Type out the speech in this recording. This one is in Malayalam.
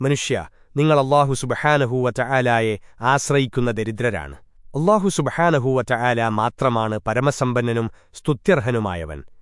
മനുഷ്യ നിങ്ങൾ അള്ളാഹു സുബഹാനഹൂവറ്റ ആലായെ ആശ്രയിക്കുന്ന ദരിദ്രരാണ്. അള്ളാഹു സുബഹാനഹൂവറ്റ ആല മാത്രമാണ് പരമസമ്പന്നനും സ്തുത്യർഹനുമായവൻ.